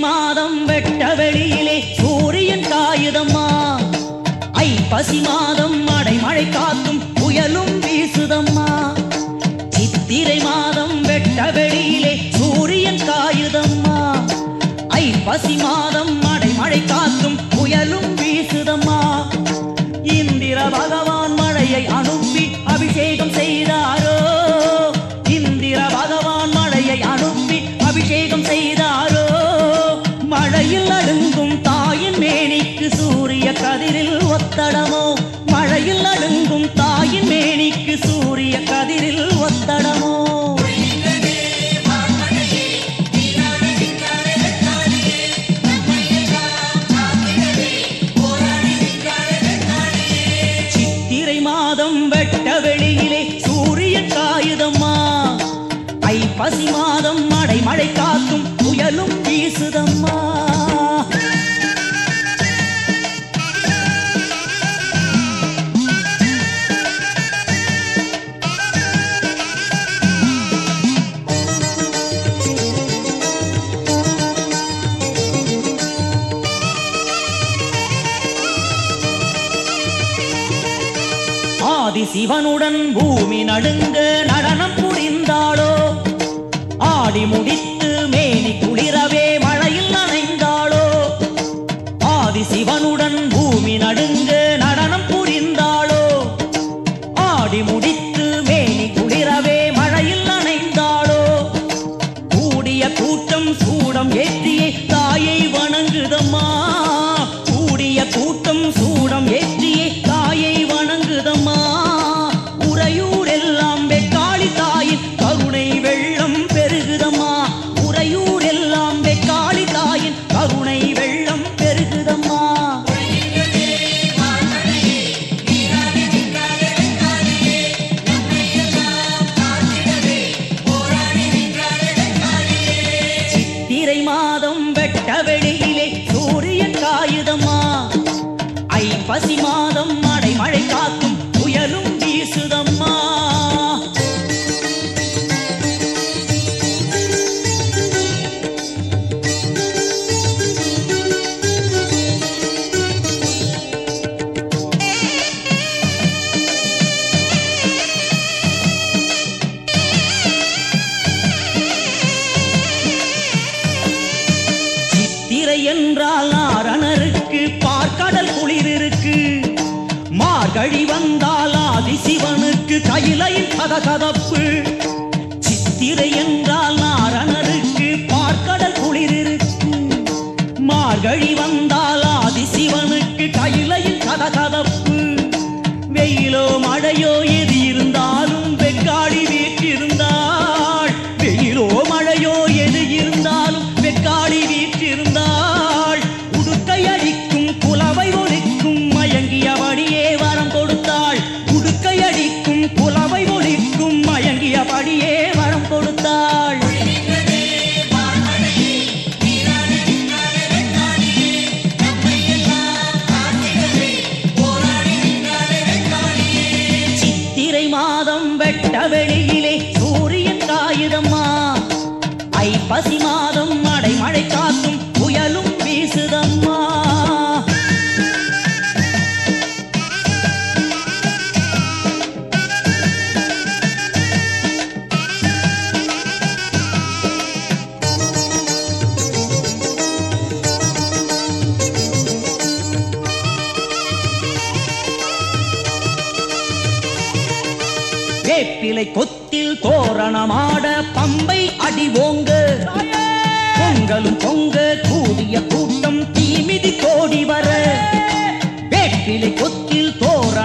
மாதம் வெட்ட வெளியிலே சூரியன் காயுதம்மா ஐப்பசி மாதம் அடைமழை காத்தும் புயலும் வீசுதம்மா. சித்திரை மாதம் வெட்ட வெளியிலே சூரியன் காயுதம்மா ஐப்பசி மாதம் அடைமழை காத்தும் ஆதி சிவனுடன் பூமி நடுங்க நடனம் புரிந்தாளோ? ஆடி முடித்து மேனி குளிரவே மழையில் நனைந்தாளோ? ஆதி சிவனுடன் பூமி நடுங்க நடனம் புரிந்தாளோ? ஆடி முடித்து மேனி குளிரவே மழையில் நனைந்தாளோ? கூடிய கூட்டம் சூடம் ஏற்றியே தாயை வணங்குதம்மா ஐப்பசி கழி வந்தால் ஆதி சிவனுக்கு கையிலையில் கதகதப்பு. சித்திரை என்றால் நாரணருக்கு பார்க்கடல் குளிர் இருக்கு மார்கழி வந்தால் ஆதி சிவனுக்கு கையிலையில் கதகதப்பு. வெயிலோ மழையோ மயங்கியபடியே வரம் கொடுத்தாள். சித்திரை மாதம் வெட்ட வெளியிலே சூரியன் காயுதம்மா. ஐப்பசி மாதம் வேப்பிலை கொத்தில் தோரணமாட பம்பை அடி ஓங்க. பொங்கலும் பொங்க கூடிய கூட்டம் தீமிதி கோடி வர. வேப்பிலை கொத்தில் தோர